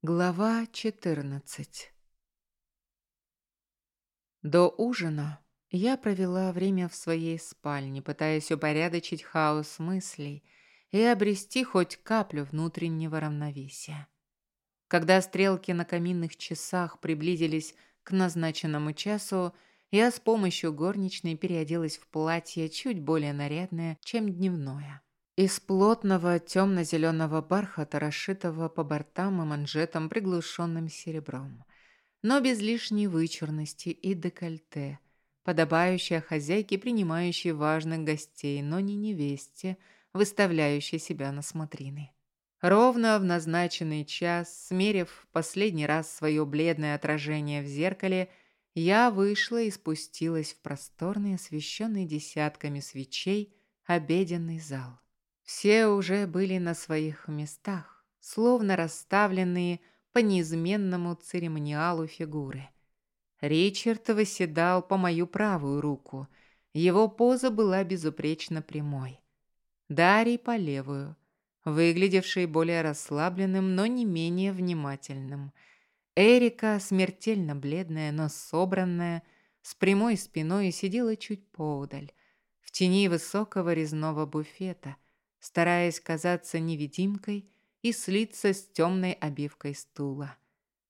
Глава 14 До ужина я провела время в своей спальне, пытаясь упорядочить хаос мыслей и обрести хоть каплю внутреннего равновесия. Когда стрелки на каминных часах приблизились к назначенному часу, я с помощью горничной переоделась в платье чуть более нарядное, чем дневное. Из плотного темно-зеленого бархата, расшитого по бортам и манжетам приглушенным серебром, но без лишней вычурности и декольте, подобающая хозяйке, принимающей важных гостей, но не невесте, выставляющей себя на смотрины. Ровно в назначенный час, смерив последний раз свое бледное отражение в зеркале, я вышла и спустилась в просторный, освещенный десятками свечей, обеденный зал. Все уже были на своих местах, словно расставленные по неизменному церемониалу фигуры. Ричард восседал по мою правую руку. Его поза была безупречно прямой. Дарий по левую, выглядевший более расслабленным, но не менее внимательным. Эрика, смертельно бледная, но собранная, с прямой спиной сидела чуть поудаль, в тени высокого резного буфета – стараясь казаться невидимкой и слиться с темной обивкой стула.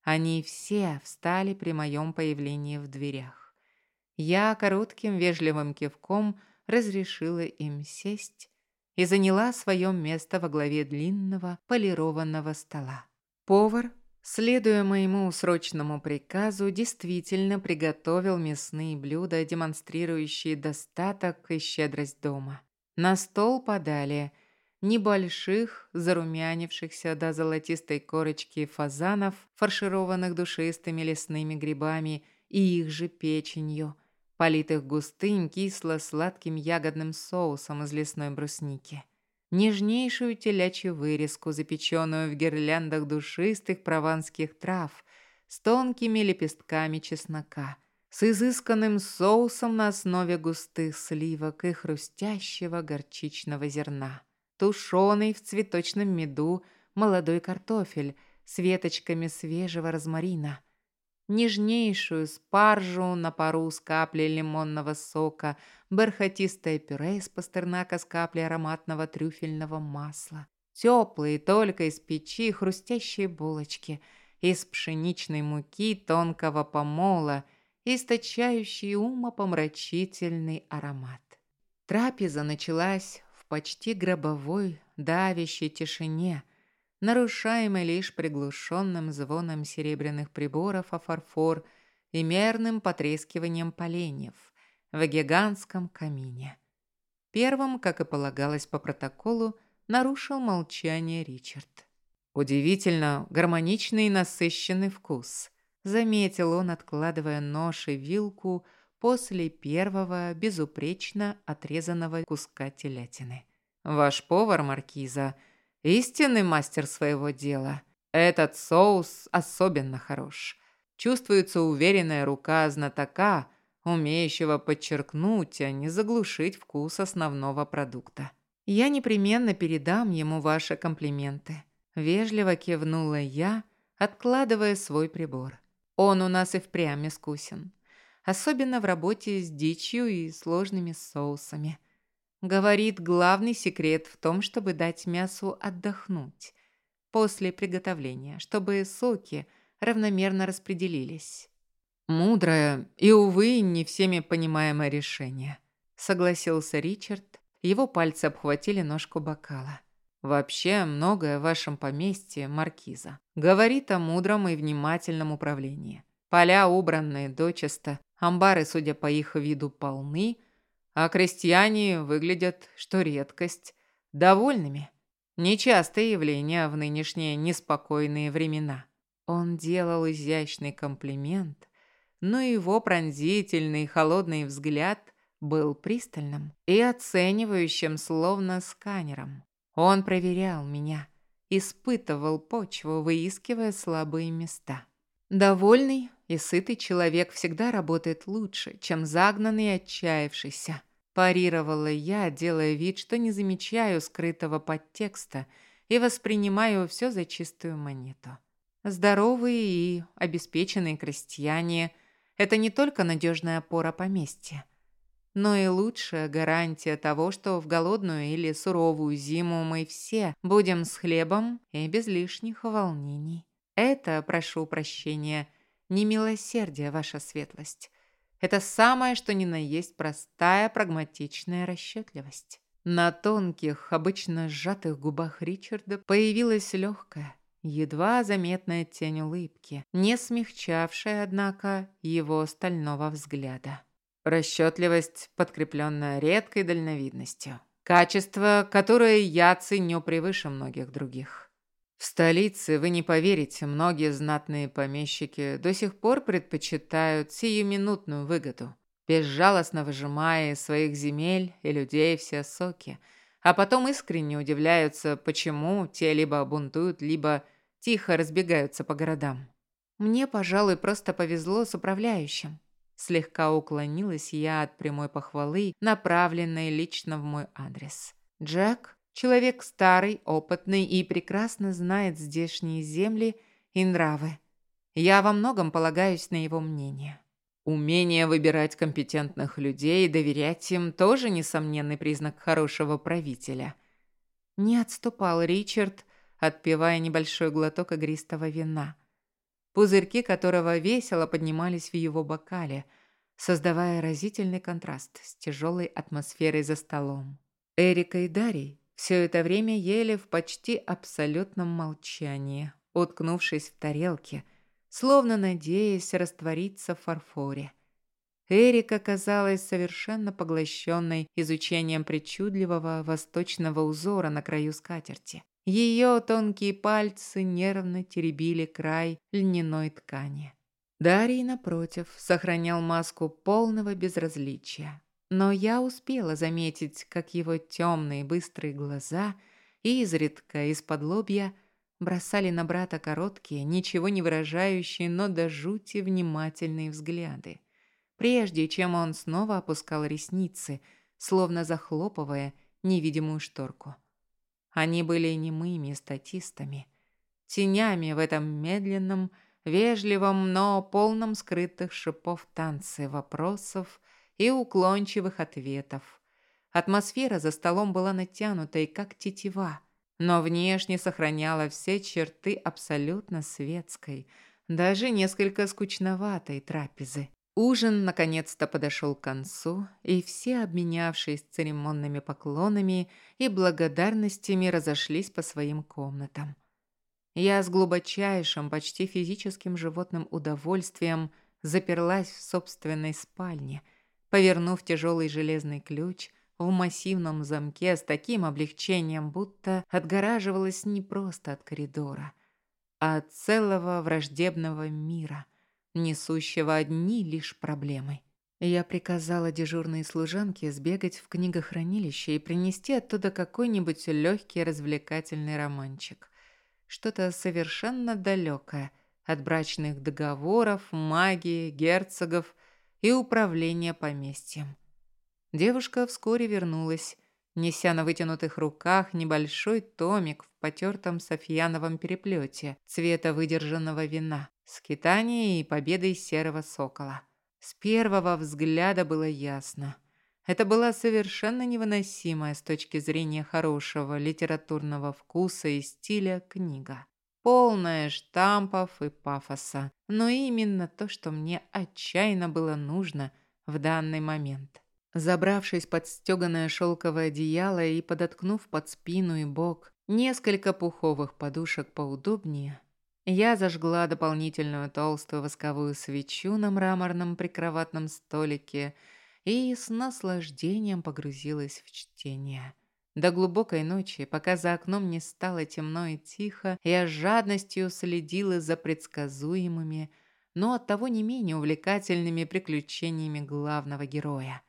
Они все встали при моем появлении в дверях. Я коротким вежливым кивком разрешила им сесть и заняла свое место во главе длинного полированного стола. Повар, следуя моему срочному приказу, действительно приготовил мясные блюда, демонстрирующие достаток и щедрость дома. На стол подали небольших, зарумянившихся до золотистой корочки фазанов, фаршированных душистыми лесными грибами и их же печенью, политых густым кисло-сладким ягодным соусом из лесной брусники. Нежнейшую телячью вырезку, запеченную в гирляндах душистых прованских трав, с тонкими лепестками чеснока – с изысканным соусом на основе густых сливок и хрустящего горчичного зерна. Тушеный в цветочном меду молодой картофель с веточками свежего розмарина, нежнейшую спаржу на пару с каплей лимонного сока, бархатистое пюре из пастернака с каплей ароматного трюфельного масла, теплые только из печи хрустящие булочки из пшеничной муки тонкого помола, источающие умопомрачительный аромат. Трапеза началась почти гробовой, давящей тишине, нарушаемой лишь приглушенным звоном серебряных приборов о фарфор и мерным потрескиванием поленьев в гигантском камине. Первым, как и полагалось по протоколу, нарушил молчание Ричард. «Удивительно гармоничный и насыщенный вкус», — заметил он, откладывая нож и вилку — после первого безупречно отрезанного куска телятины. «Ваш повар, Маркиза, истинный мастер своего дела. Этот соус особенно хорош. Чувствуется уверенная рука знатока, умеющего подчеркнуть, а не заглушить вкус основного продукта. Я непременно передам ему ваши комплименты». Вежливо кивнула я, откладывая свой прибор. Он у нас и впрямь искусен особенно в работе с дичью и сложными соусами. Говорит, главный секрет в том, чтобы дать мясу отдохнуть после приготовления, чтобы соки равномерно распределились. Мудрое и, увы, не всеми понимаемое решение, согласился Ричард. Его пальцы обхватили ножку бокала. Вообще, многое в вашем поместье, Маркиза, говорит о мудром и внимательном управлении. Поля убранные дочисто, Амбары, судя по их виду, полны, а крестьяне выглядят, что редкость, довольными. Нечастое явление в нынешние неспокойные времена. Он делал изящный комплимент, но его пронзительный холодный взгляд был пристальным и оценивающим, словно сканером. Он проверял меня, испытывал почву, выискивая слабые места. Довольный, и сытый человек всегда работает лучше, чем загнанный и отчаявшийся. Парировала я, делая вид, что не замечаю скрытого подтекста и воспринимаю все за чистую монету. Здоровые и обеспеченные крестьяне – это не только надежная опора поместья, но и лучшая гарантия того, что в голодную или суровую зиму мы все будем с хлебом и без лишних волнений. Это, прошу прощения, не милосердие, ваша светлость. Это самое, что ни на есть простая прагматичная расчетливость. На тонких, обычно сжатых губах Ричарда появилась легкая, едва заметная тень улыбки, не смягчавшая, однако, его стального взгляда. Расчетливость, подкрепленная редкой дальновидностью. Качество, которое я ценю превыше многих других. В столице, вы не поверите, многие знатные помещики до сих пор предпочитают сиюминутную выгоду, безжалостно выжимая из своих земель и людей все соки, а потом искренне удивляются, почему те либо бунтуют, либо тихо разбегаются по городам. Мне, пожалуй, просто повезло с управляющим. Слегка уклонилась я от прямой похвалы, направленной лично в мой адрес. Джек Человек старый, опытный и прекрасно знает здешние земли и нравы. Я во многом полагаюсь на его мнение. Умение выбирать компетентных людей и доверять им тоже несомненный признак хорошего правителя. Не отступал Ричард, отпивая небольшой глоток игристого вина, пузырьки которого весело поднимались в его бокале, создавая разительный контраст с тяжелой атмосферой за столом. Эрика и Дарий все это время ели в почти абсолютном молчании, уткнувшись в тарелке, словно надеясь раствориться в фарфоре. Эрика казалась совершенно поглощенной изучением причудливого восточного узора на краю скатерти. Ее тонкие пальцы нервно теребили край льняной ткани. Дарий, напротив, сохранял маску полного безразличия. Но я успела заметить, как его темные быстрые глаза изредка из-под лобья бросали на брата короткие, ничего не выражающие, но до жути внимательные взгляды, прежде чем он снова опускал ресницы, словно захлопывая невидимую шторку. Они были немыми статистами, тенями в этом медленном, вежливом, но полном скрытых шипов танце вопросов, и уклончивых ответов. Атмосфера за столом была натянутой, как тетива, но внешне сохраняла все черты абсолютно светской, даже несколько скучноватой трапезы. Ужин наконец-то подошел к концу, и все, обменявшись церемонными поклонами и благодарностями, разошлись по своим комнатам. Я с глубочайшим, почти физическим животным удовольствием заперлась в собственной спальне – повернув тяжелый железный ключ в массивном замке с таким облегчением, будто отгораживалась не просто от коридора, а от целого враждебного мира, несущего одни лишь проблемы. Я приказала дежурной служанке сбегать в книгохранилище и принести оттуда какой-нибудь легкий развлекательный романчик. Что-то совершенно далекое от брачных договоров, магии, герцогов и управления поместьем. Девушка вскоре вернулась, неся на вытянутых руках небольшой томик в потертом софьяновом переплете цвета выдержанного вина, скитания и победой серого сокола. С первого взгляда было ясно. Это была совершенно невыносимая с точки зрения хорошего литературного вкуса и стиля книга полная штампов и пафоса, но именно то, что мне отчаянно было нужно в данный момент. Забравшись под стеганое шелковое одеяло и подоткнув под спину и бок несколько пуховых подушек поудобнее, я зажгла дополнительную толстую восковую свечу на мраморном прикроватном столике и с наслаждением погрузилась в чтение. До глубокой ночи, пока за окном не стало темно и тихо, я с жадностью следила за предсказуемыми, но оттого не менее увлекательными приключениями главного героя.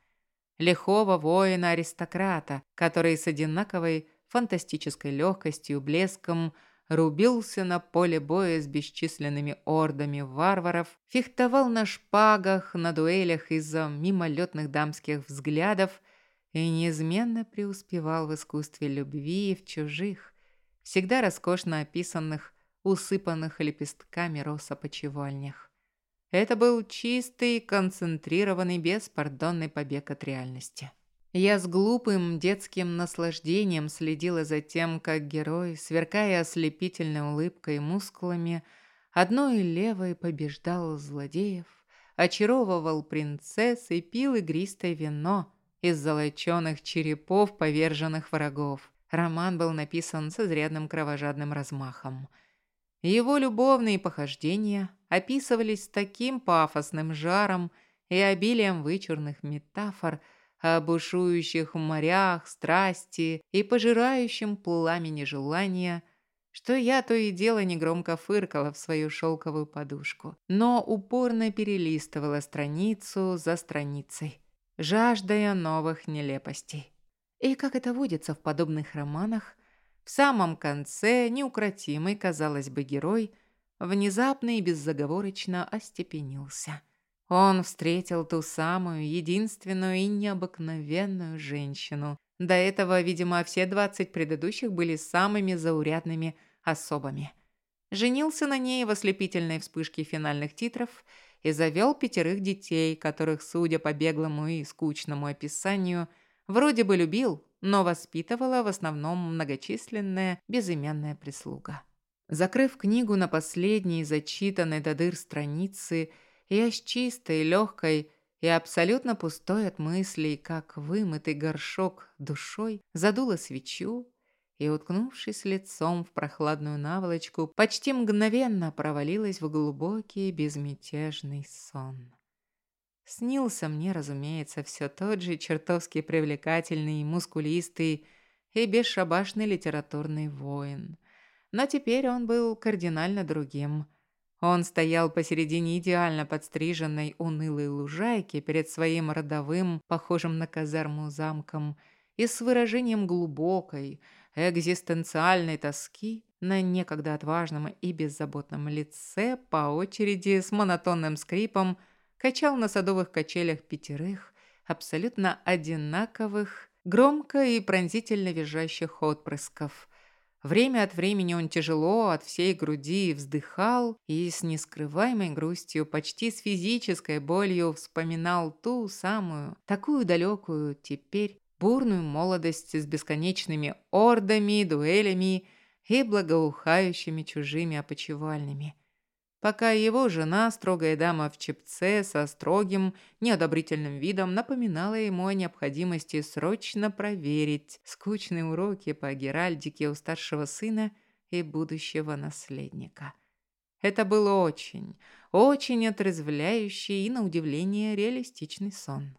Лихого воина-аристократа, который с одинаковой фантастической легкостью блеском рубился на поле боя с бесчисленными ордами варваров, фехтовал на шпагах, на дуэлях из-за мимолетных дамских взглядов и неизменно преуспевал в искусстве любви и в чужих, всегда роскошно описанных усыпанных лепестками роз опочивальнях. Это был чистый, концентрированный, беспардонный побег от реальности. Я с глупым детским наслаждением следила за тем, как герой, сверкая ослепительной улыбкой и мускулами, одной левой побеждал злодеев, очаровывал принцесс и пил игристое вино из золоченых черепов поверженных врагов. Роман был написан с изрядным кровожадным размахом. Его любовные похождения описывались таким пафосным жаром и обилием вычурных метафор о бушующих морях страсти и пожирающем пламени желания, что я то и дело негромко фыркала в свою шелковую подушку, но упорно перелистывала страницу за страницей, жаждая новых нелепостей. И как это водится в подобных романах, в самом конце неукротимый, казалось бы, герой внезапно и беззаговорочно остепенился. Он встретил ту самую, единственную и необыкновенную женщину. До этого, видимо, все двадцать предыдущих были самыми заурядными особами. Женился на ней в ослепительной вспышке финальных титров и завел пятерых детей, которых, судя по беглому и скучному описанию, Вроде бы любил, но воспитывала в основном многочисленная безымянная прислуга. Закрыв книгу на последней зачитанной до дыр страницы, я с чистой, легкой и абсолютно пустой от мыслей, как вымытый горшок душой, задула свечу и, уткнувшись лицом в прохладную наволочку, почти мгновенно провалилась в глубокий безмятежный сон. Снился мне, разумеется, все тот же чертовски привлекательный, мускулистый и бесшабашный литературный воин. Но теперь он был кардинально другим. Он стоял посередине идеально подстриженной унылой лужайки перед своим родовым, похожим на казарму замком, и с выражением глубокой, экзистенциальной тоски на некогда отважном и беззаботном лице по очереди с монотонным скрипом – качал на садовых качелях пятерых, абсолютно одинаковых, громко и пронзительно визжащих отпрысков. Время от времени он тяжело от всей груди вздыхал и с нескрываемой грустью, почти с физической болью вспоминал ту самую, такую далекую теперь, бурную молодость с бесконечными ордами, дуэлями и благоухающими чужими опочивальнями пока его жена, строгая дама в чепце со строгим, неодобрительным видом, напоминала ему о необходимости срочно проверить скучные уроки по геральдике у старшего сына и будущего наследника. Это был очень, очень отрезвляющий и, на удивление, реалистичный сон.